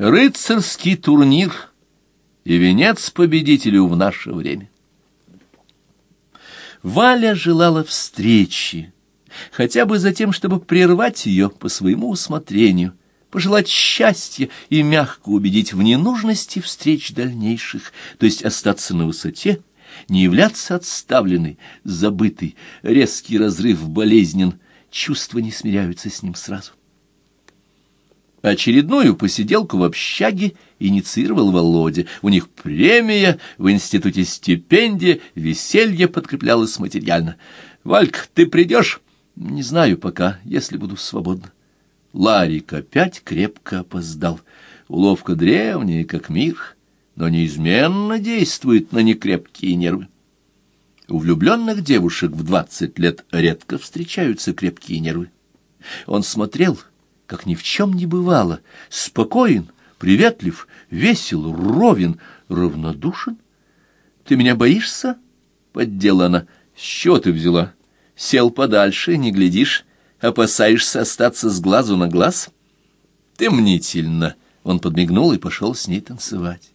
Рыцарский турнир и венец победителю в наше время. Валя желала встречи, хотя бы за тем, чтобы прервать ее по своему усмотрению, пожелать счастья и мягко убедить в ненужности встреч дальнейших, то есть остаться на высоте, не являться отставленной, забытой, резкий разрыв болезнен, чувства не смиряются с ним сразу. Очередную посиделку в общаге инициировал Володя. У них премия, в институте стипендия, веселье подкреплялось материально. «Вальк, ты придешь?» «Не знаю пока, если буду свободна». Ларик опять крепко опоздал. Уловка древняя, как мир, но неизменно действует на некрепкие нервы. У влюбленных девушек в двадцать лет редко встречаются крепкие нервы. Он смотрел как ни в чем не бывало, спокоен, приветлив, весел, ровен, равнодушен. «Ты меня боишься?» — поддела. «С чего ты взяла? Сел подальше, не глядишь, опасаешься остаться с глазу на глаз?» «Ты мнительно!» — он подмигнул и пошел с ней танцевать.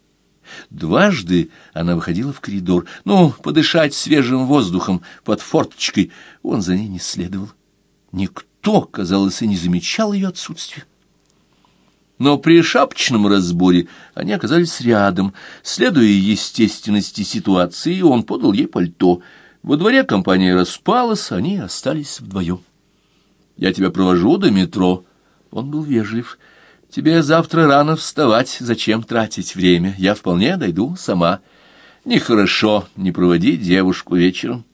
Дважды она выходила в коридор, ну, подышать свежим воздухом под форточкой. Он за ней не следовал. Никто никто, казалось, и не замечал ее отсутствия. Но при шапочном разборе они оказались рядом. Следуя естественности ситуации, он подал ей пальто. Во дворе компания распалась, они остались вдвоем. «Я тебя провожу до метро». Он был вежлив. «Тебе завтра рано вставать, зачем тратить время? Я вполне дойду сама. Нехорошо не проводить девушку вечером».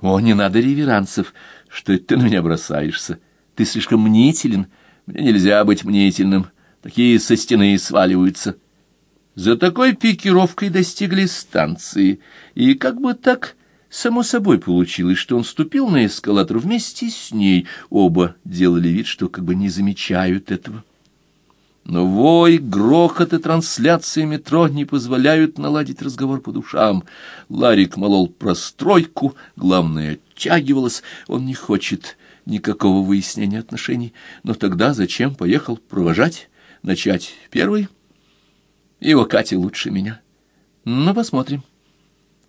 «О, не надо реверансов. Что это ты на меня бросаешься? Ты слишком мнителен. Мне нельзя быть мнительным. Такие со стены сваливаются. За такой пикировкой достигли станции, и как бы так само собой получилось, что он ступил на эскалатор вместе с ней. Оба делали вид, что как бы не замечают этого. Но вой, грохот и трансляции метро не позволяют наладить разговор по душам. Ларик молол простройку, главное, оттягивалось. Он не хочет никакого выяснения отношений. Но тогда зачем поехал провожать? Начать первый? Его Катя лучше меня. Ну, посмотрим.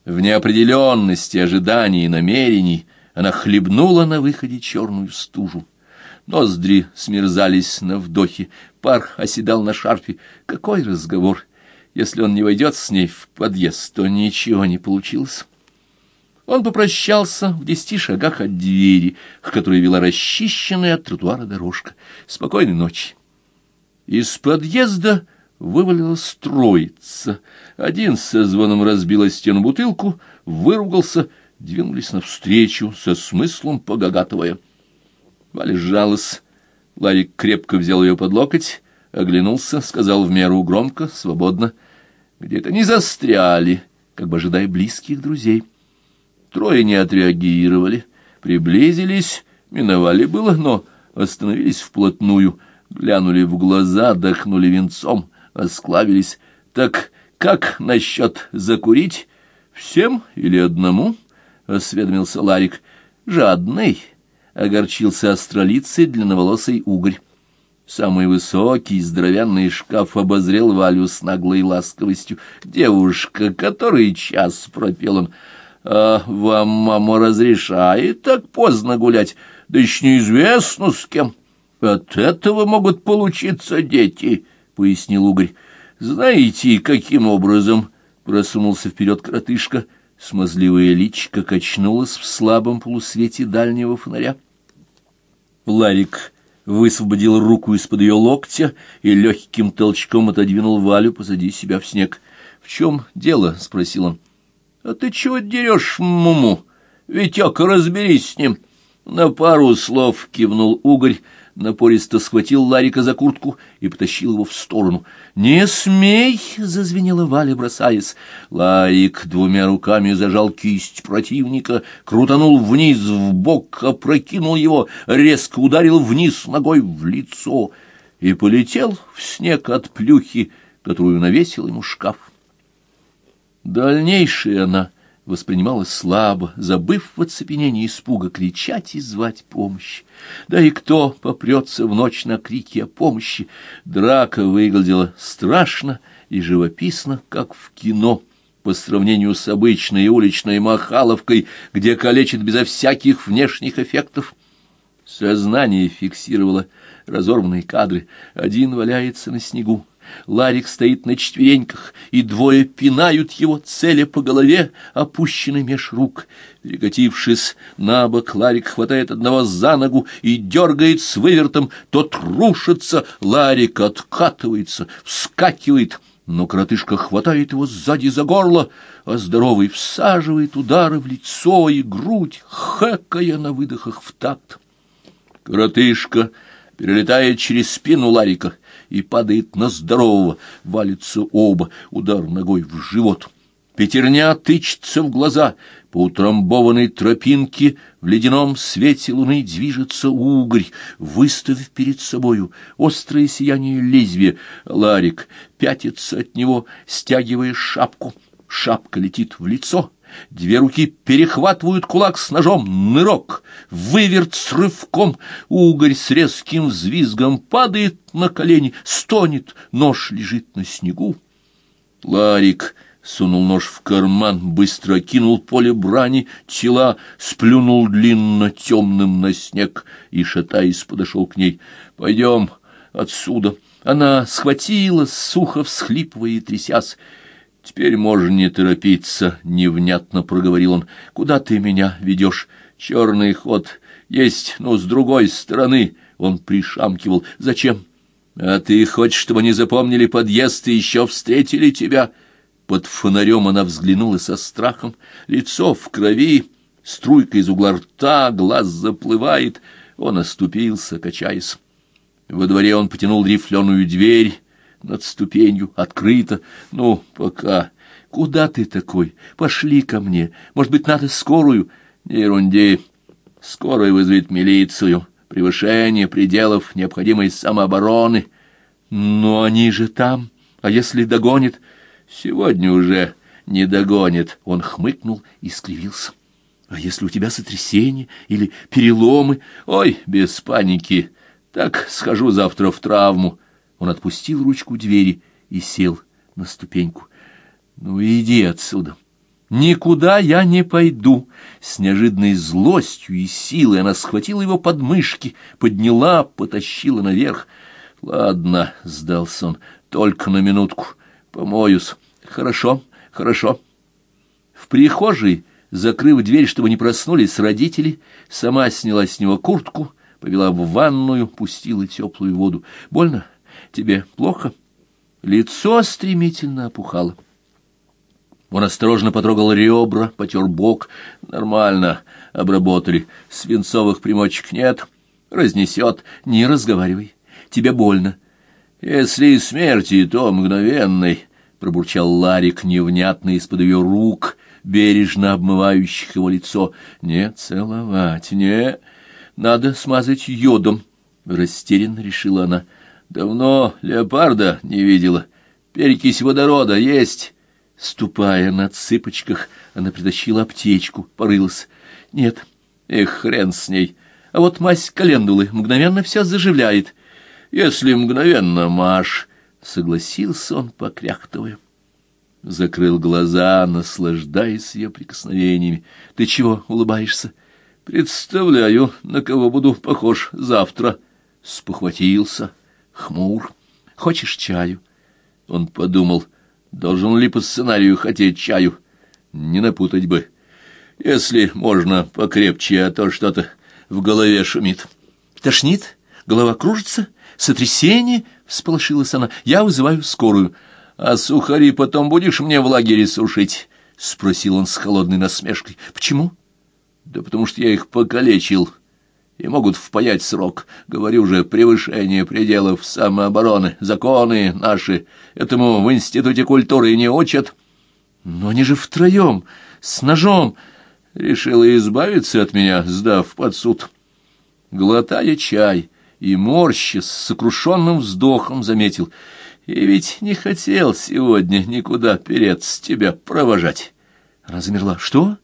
В неопределенности ожиданий и намерений она хлебнула на выходе черную стужу. Ноздри смерзались на вдохе, пар оседал на шарфе. Какой разговор! Если он не войдет с ней в подъезд, то ничего не получилось. Он попрощался в десяти шагах от двери, к которой вела расчищенная от тротуара дорожка. Спокойной ночи. Из подъезда вывалилась троица. Один со звоном разбил о стену бутылку, выругался, двинулись навстречу со смыслом погагатывая. Валя сжалась. Ларик крепко взял ее под локоть, оглянулся, сказал в меру громко, свободно. Где-то не застряли, как бы ожидая близких друзей. Трое не отреагировали, приблизились, миновали было, но остановились вплотную, глянули в глаза, дохнули венцом, осклавились. Так как насчет закурить? Всем или одному? — осведомился Ларик. — Жадный огорчился астролицей длинноволосый угорь. Самый высокий здоровянный шкаф обозрел Валю с наглой ласковостью. «Девушка, который час?» — пропел он. «А вам мама разрешает так поздно гулять? Да еще неизвестно с кем. От этого могут получиться дети», — пояснил угорь. «Знаете, каким образом?» — просунулся вперед коротышка. Смазливая личико качнулась в слабом полусвете дальнего фонаря. Ларик высвободил руку из-под ее локтя и легким толчком отодвинул Валю позади себя в снег. — В чем дело? — спросил он. — А ты чего дерешь, Муму? Витек, разберись с ним. На пару слов кивнул угорь, напористо схватил Ларика за куртку и потащил его в сторону. «Не смей!» — зазвенела Валя, бросаясь. Ларик двумя руками зажал кисть противника, крутанул вниз в бок, опрокинул его, резко ударил вниз ногой в лицо и полетел в снег от плюхи, которую навесил ему шкаф. Дальнейшее она воспринимала слабо, забыв в оцепенении испуга кричать и звать помощи. Да и кто попрется в ночь на крики о помощи? Драка выглядела страшно и живописно, как в кино, по сравнению с обычной уличной махаловкой, где калечит безо всяких внешних эффектов. Сознание фиксировало разорванные кадры. Один валяется на снегу, Ларик стоит на четвереньках, и двое пинают его, целя по голове, опущенной меж рук. Перекатившись на бок, Ларик хватает одного за ногу и дергает с вывертом. Тот рушится, Ларик откатывается, вскакивает, но коротышка хватает его сзади за горло, а здоровый всаживает удары в лицо и грудь, хэкая на выдохах в такт. Коротышка перелетает через спину Ларика и падает на здорового, валится оба, удар ногой в живот. Пятерня тычется в глаза, по утрамбованной тропинке в ледяном свете луны движется угорь, выставив перед собою острое сияние лезвия. Ларик пятится от него, стягивая шапку. Шапка летит в лицо — Две руки перехватывают кулак с ножом, нырок, выверт с рывком, угорь с резким взвизгом падает на колени, стонет, нож лежит на снегу. Ларик сунул нож в карман, быстро кинул поле брани, тела, сплюнул длинно темным на снег и, шатаясь, подошел к ней. «Пойдем отсюда». Она схватила, сухо всхлипывая и трясясь. «Теперь можно не торопиться», — невнятно проговорил он. «Куда ты меня ведешь? Черный ход есть, но с другой стороны...» Он пришамкивал. «Зачем? А ты хочешь, чтобы они запомнили подъезд и еще встретили тебя?» Под фонарем она взглянула со страхом. Лицо в крови, струйка из угла рта, глаз заплывает. Он оступился, качаясь. Во дворе он потянул рифленую дверь, над ступенью, открыто. Ну, пока. Куда ты такой? Пошли ко мне. Может быть, надо скорую? Не ерунди. Скорая вызовет милицию. Превышение пределов необходимой самообороны. Но они же там. А если догонит? Сегодня уже не догонит. Он хмыкнул и скривился. А если у тебя сотрясение или переломы? Ой, без паники. Так схожу завтра в травму. Он отпустил ручку двери и сел на ступеньку. «Ну, иди отсюда!» «Никуда я не пойду!» С неожиданной злостью и силой она схватила его под мышки, подняла, потащила наверх. «Ладно», — сдался он, — «только на минутку. Помоюсь. Хорошо, хорошо». В прихожей, закрыв дверь, чтобы не проснулись родители, сама сняла с него куртку, повела в ванную, пустила теплую воду. «Больно?» Тебе плохо?» Лицо стремительно опухало. Он осторожно потрогал ребра, потер бок. Нормально обработали. Свинцовых примочек нет. Разнесет. Не разговаривай. Тебе больно. Если и смерти, то мгновенной, — пробурчал Ларик невнятно из-под ее рук, бережно обмывающих его лицо. Не целовать, не... Надо смазать йодом, — растерянно решила она. Давно леопарда не видела. Перекись водорода есть. Ступая на цыпочках, она притащила аптечку, порылась. Нет, эх, хрен с ней. А вот мазь календулы мгновенно все заживляет. Если мгновенно, Маш, согласился он, покряхтывая. Закрыл глаза, наслаждаясь ее прикосновениями. Ты чего улыбаешься? Представляю, на кого буду похож завтра. Спохватился хмур. Хочешь чаю? Он подумал, должен ли по сценарию хотеть чаю. Не напутать бы. Если можно покрепче, а то что-то в голове шумит. Тошнит? Голова кружится? Сотрясение? Всполошилась она. Я вызываю скорую. А сухари потом будешь мне в лагере сушить? Спросил он с холодной насмешкой. Почему? Да потому что я их покалечил и могут впаять срок. Говорю же, превышение пределов самообороны, законы наши. Этому в Институте культуры не учат. Но они же втроем, с ножом. Решила избавиться от меня, сдав под суд. Глотая чай и морща с сокрушенным вздохом заметил. И ведь не хотел сегодня никуда перец тебя провожать. Она замерла. «Что?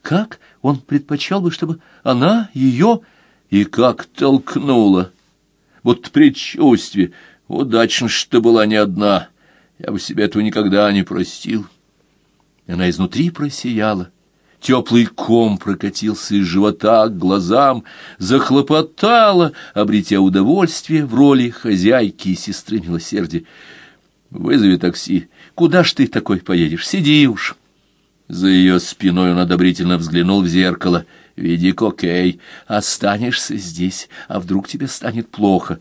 Как? Он предпочел бы, чтобы она ее...» И как толкнула. Вот предчувствие. Удачно, что была не одна. Я бы себе этого никогда не простил. Она изнутри просияла. Теплый ком прокатился из живота к глазам, захлопотала, обретя удовольствие в роли хозяйки и сестры милосердия. «Вызови такси. Куда ж ты такой поедешь? Сиди уж». За ее спиной он одобрительно взглянул в зеркало. «Веди кокей. Останешься здесь, а вдруг тебе станет плохо.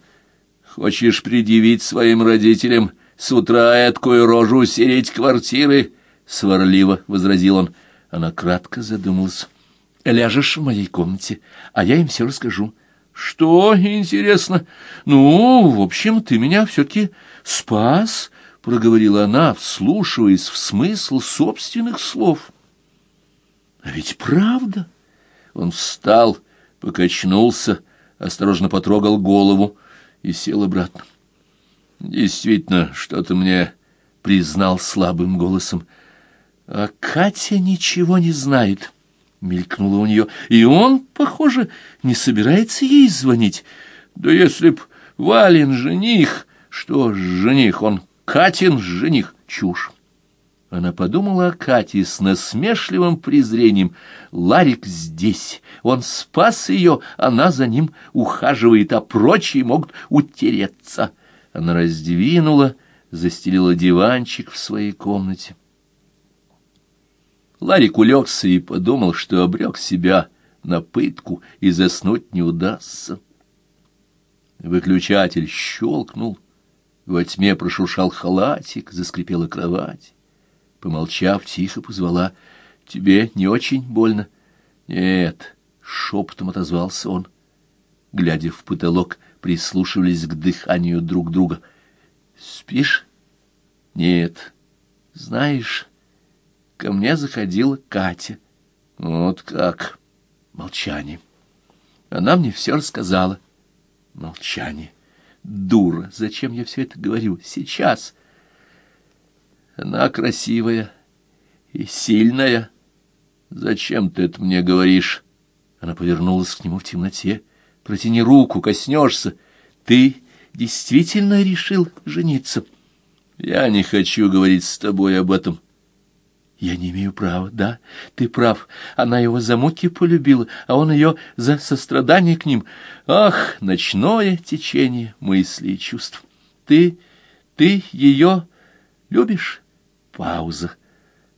Хочешь предъявить своим родителям с утра эткую рожу сереть квартиры?» Сварливо возразил он. Она кратко задумалась. «Ляжешь в моей комнате, а я им все расскажу». «Что, интересно? Ну, в общем, ты меня все-таки спас», — проговорила она, вслушиваясь в смысл собственных слов. «А ведь правда?» Он встал, покачнулся, осторожно потрогал голову и сел обратно. «Действительно, что-то мне...» — признал слабым голосом — а Катя ничего не знает, — мелькнула у нее, — и он, похоже, не собирается ей звонить. Да если б Вален жених, что ж жених, он Катин жених, чушь. Она подумала о Кате с насмешливым презрением. Ларик здесь, он спас ее, она за ним ухаживает, а прочие могут утереться. Она раздвинула, застелила диванчик в своей комнате. Ларик улегся и подумал, что обрек себя на пытку и заснуть не удастся. Выключатель щелкнул, во тьме прошуршал халатик, заскрипела кровать. Помолчав, тихо позвала, «Тебе не очень больно?» «Нет», — шепотом отозвался он. Глядя в потолок, прислушивались к дыханию друг друга. «Спишь?» «Нет». «Знаешь...» ко мне заходила Катя. Вот как. Молчание. Она мне все рассказала. Молчание. Дура, зачем я все это говорю? Сейчас. Она красивая и сильная. Зачем ты это мне говоришь? Она повернулась к нему в темноте. Протяни руку, коснешься. Ты действительно решил жениться? Я не хочу говорить с тобой об этом. Я не имею права, да, ты прав. Она его за муки полюбила, а он ее за сострадание к ним. Ах, ночное течение мыслей и чувств. Ты, ты ее любишь? Пауза.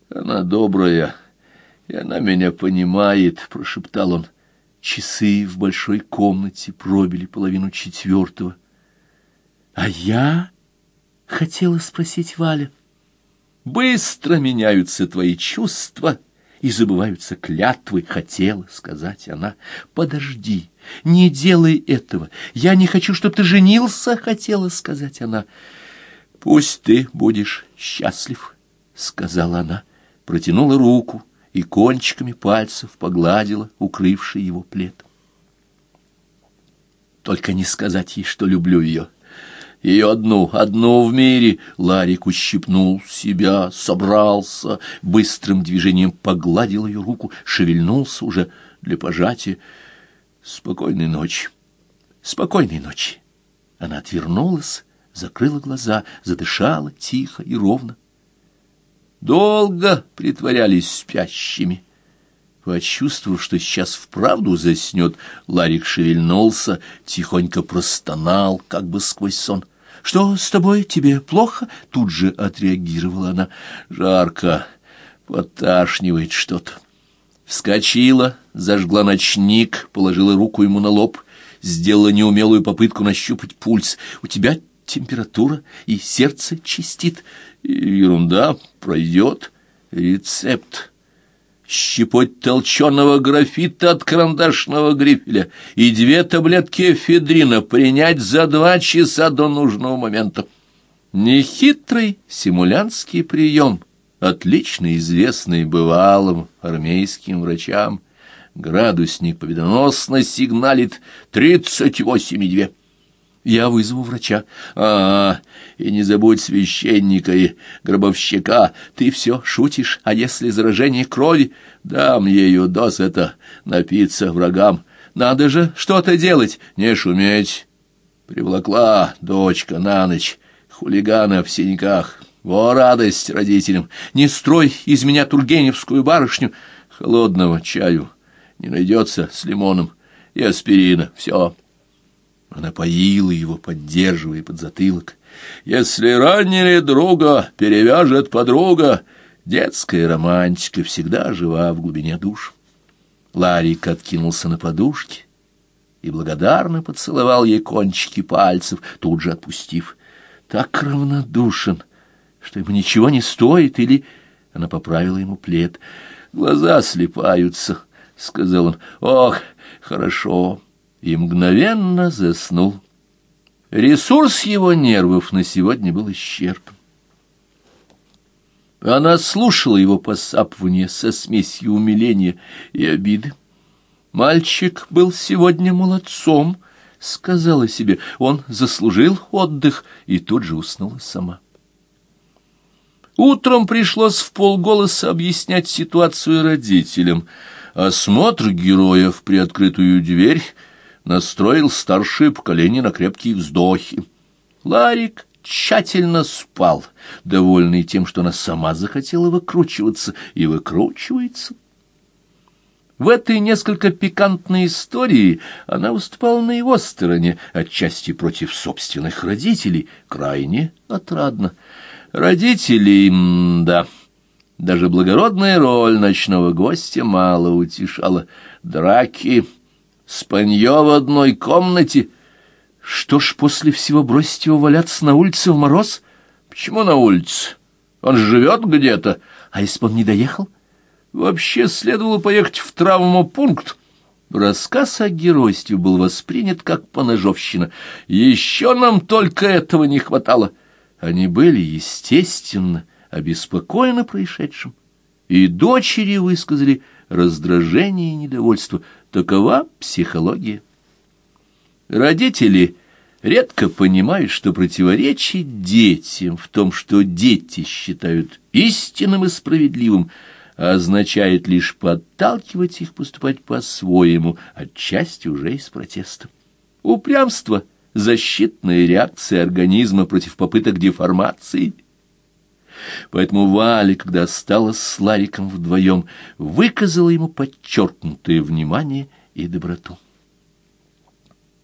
Она добрая, и она меня понимает, прошептал он. Часы в большой комнате пробили половину четвертого. А я хотела спросить Валя. Быстро меняются твои чувства и забываются клятвы, хотела сказать она. Подожди, не делай этого. Я не хочу, чтобы ты женился, хотела сказать она. Пусть ты будешь счастлив, сказала она, протянула руку и кончиками пальцев погладила укрывший его плед. Только не сказать ей, что люблю ее. Ее одну, одну в мире. Ларик ущипнул себя, собрался, быстрым движением погладил ее руку, шевельнулся уже для пожатия. Спокойной ночи, спокойной ночи. Она отвернулась, закрыла глаза, задышала тихо и ровно. Долго притворялись спящими. Почувствовав, что сейчас вправду заснет, Ларик шевельнулся, тихонько простонал, как бы сквозь сон. «Что с тобой? Тебе плохо?» Тут же отреагировала она. «Жарко, поташнивает что-то». Вскочила, зажгла ночник, положила руку ему на лоб, сделала неумелую попытку нащупать пульс. «У тебя температура и сердце чистит. Ерунда, пройдет. Рецепт» щепоть толченого графита от карандашного грифеля и две таблетки эфедрина принять за два часа до нужного момента. Нехитрый симулянтский прием, отлично известный бывалым армейским врачам. Градусник победоносно сигналит тридцать восемь и две. Я вызову врача. А, и не забудь священника и гробовщика. Ты все шутишь, а если заражение крови? Дам ею досыта напиться врагам. Надо же что-то делать, не шуметь. Привлекла дочка на ночь, хулигана в синяках. Во радость родителям! Не строй из меня тургеневскую барышню. Холодного чаю не найдется с лимоном и аспирина. Все. Она поила его, поддерживая под затылок. «Если ранили друга, перевяжет подруга». Детская романтика всегда жива в глубине душ. Ларик откинулся на подушке и благодарно поцеловал ей кончики пальцев, тут же отпустив. Так равнодушен, что ему ничего не стоит, или... Она поправила ему плед. «Глаза слепаются», — сказал он. «Ох, хорошо» и мгновенно заснул. Ресурс его нервов на сегодня был исчерпан. Она слушала его посапывание со смесью умиления и обиды. «Мальчик был сегодня молодцом», — сказала себе. «Он заслужил отдых» и тут же уснула сама. Утром пришлось в полголоса объяснять ситуацию родителям. Осмотр героя в приоткрытую дверь — настроил старшее поколение на крепкие вздохи. Ларик тщательно спал, довольный тем, что она сама захотела выкручиваться и выкручивается. В этой несколько пикантной истории она выступала на его стороне, отчасти против собственных родителей, крайне отрадно. Родители, да, даже благородная роль ночного гостя мало утешала. Драки Спанье в одной комнате. Что ж, после всего бросить его валяться на улице в мороз? Почему на улице? Он живет где-то. А если бы он не доехал? Вообще следовало поехать в травмопункт. Рассказ о геройстве был воспринят как поножовщина. Еще нам только этого не хватало. Они были, естественно, обеспокоены происшедшим. И дочери высказали раздражение и недовольство — Такова психология. Родители редко понимают, что противоречить детям в том, что дети считают истинным и справедливым, означает лишь подталкивать их поступать по-своему, отчасти уже из протеста. Упрямство — защитная реакция организма против попыток деформации — Поэтому Валя, когда осталась с Лариком вдвоем, выказала ему подчеркнутое внимание и доброту.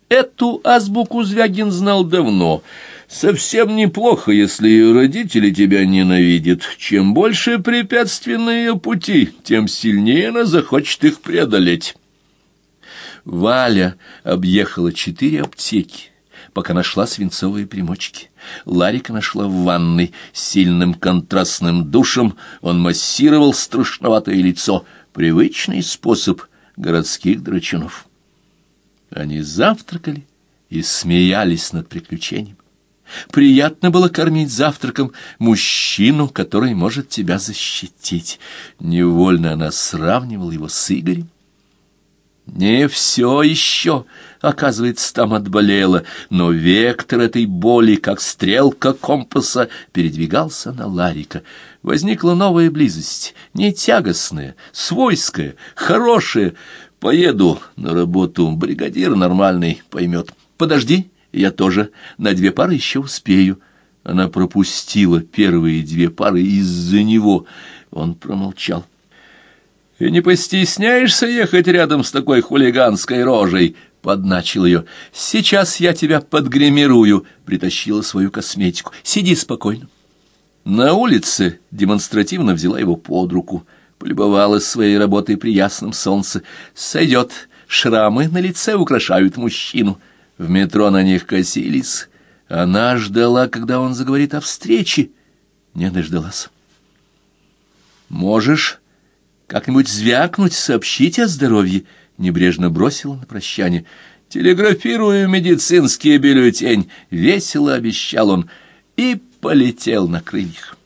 Эту азбуку Звягин знал давно. Совсем неплохо, если родители тебя ненавидят. Чем больше препятствий на ее пути, тем сильнее она захочет их преодолеть. Валя объехала четыре аптеки пока нашла свинцовые примочки. Ларика нашла в ванной с сильным контрастным душем. Он массировал страшноватое лицо. Привычный способ городских драчунов. Они завтракали и смеялись над приключением. Приятно было кормить завтраком мужчину, который может тебя защитить. Невольно она сравнивала его с Игорем. Не все еще, оказывается, там отболело, но вектор этой боли, как стрелка компаса, передвигался на Ларика. Возникла новая близость, не тягостная, свойская, хорошая. Поеду на работу, бригадир нормальный поймет. Подожди, я тоже, на две пары еще успею. Она пропустила первые две пары из-за него. Он промолчал. И не постесняешься ехать рядом с такой хулиганской рожей?» — подначил ее. «Сейчас я тебя подгримирую», — притащила свою косметику. «Сиди спокойно». На улице демонстративно взяла его под руку, полюбовалась своей работой при ясном солнце. «Сойдет, шрамы на лице украшают мужчину». В метро на них косились. Она ждала, когда он заговорит о встрече. Не дождалась. «Можешь как-нибудь звякнуть, сообщить о здоровье, небрежно бросила на прощание. Телеграфирую медицинский бюллетень, весело обещал он, и полетел на крыльях.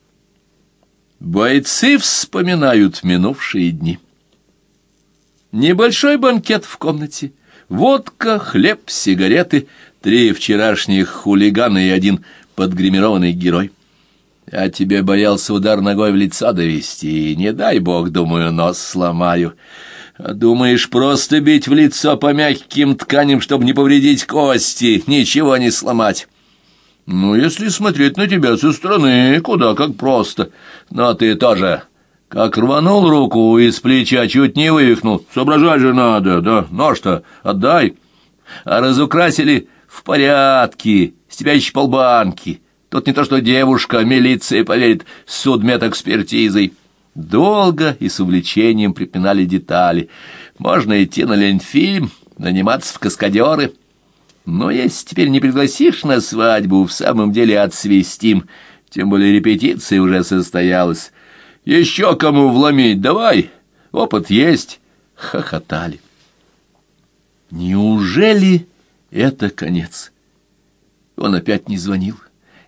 Бойцы вспоминают минувшие дни. Небольшой банкет в комнате, водка, хлеб, сигареты, Три вчерашних хулигана и один подгримированный герой. Я тебе боялся удар ногой в лицо довести, не дай бог, думаю, нос сломаю. А думаешь, просто бить в лицо по мягким тканям, чтобы не повредить кости, ничего не сломать? Ну, если смотреть на тебя со стороны, куда как просто. Но ты тоже, как рванул руку из плеча, чуть не вывихнул. Соображать же надо, да, нож-то отдай. А разукрасили в порядке, с тебя еще полбанки. Тут не то что девушка, милиция поверит, с судмедэкспертизой. Долго и с увлечением припинали детали. Можно идти на Ленфильм, наниматься в каскадеры. Но если теперь не пригласишь на свадьбу, в самом деле отсвистим. Тем более репетиция уже состоялась. Еще кому вломить, давай, опыт есть. Хохотали. Неужели это конец? Он опять не звонил.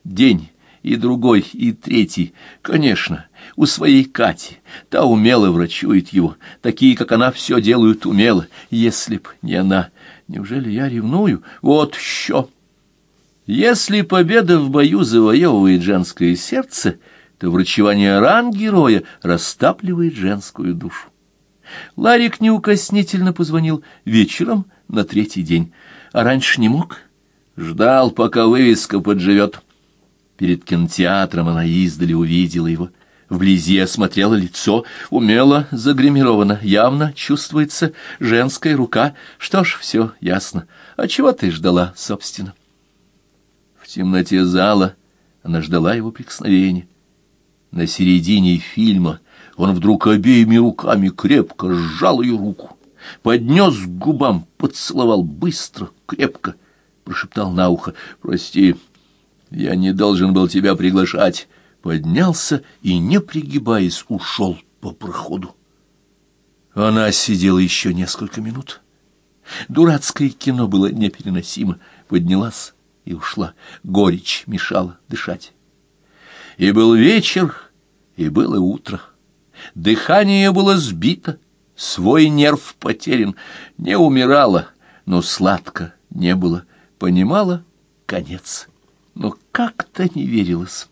День и другой, и третий. Конечно, у своей Кати. Та умело врачует его. Такие, как она, все делают умело. Если б не она. Неужели я ревную? Вот еще. Если победа в бою завоевывает женское сердце, то врачевание ран героя растапливает женскую душу. Ларик неукоснительно позвонил вечером на третий день, а раньше не мог. Ждал, пока вывеска подживет. Перед кинотеатром она издали увидела его. Вблизи осмотрела лицо, умело загримировано, явно чувствуется женская рука. Что ж, все ясно. А чего ты ждала, собственно? В темноте зала она ждала его прикосновения. На середине фильма он вдруг обеими руками крепко сжал ее руку, поднес к губам, поцеловал быстро, крепко, прошептал на ухо «Прости, я не должен был тебя приглашать. Поднялся и, не пригибаясь, ушел по проходу. Она сидела еще несколько минут. Дурацкое кино было непереносимо. Поднялась и ушла. Горечь мешала дышать. И был вечер, и было утро. Дыхание было сбито, свой нерв потерян. Не умирала, но сладко не было. Понимала — конец но как-то не верилось.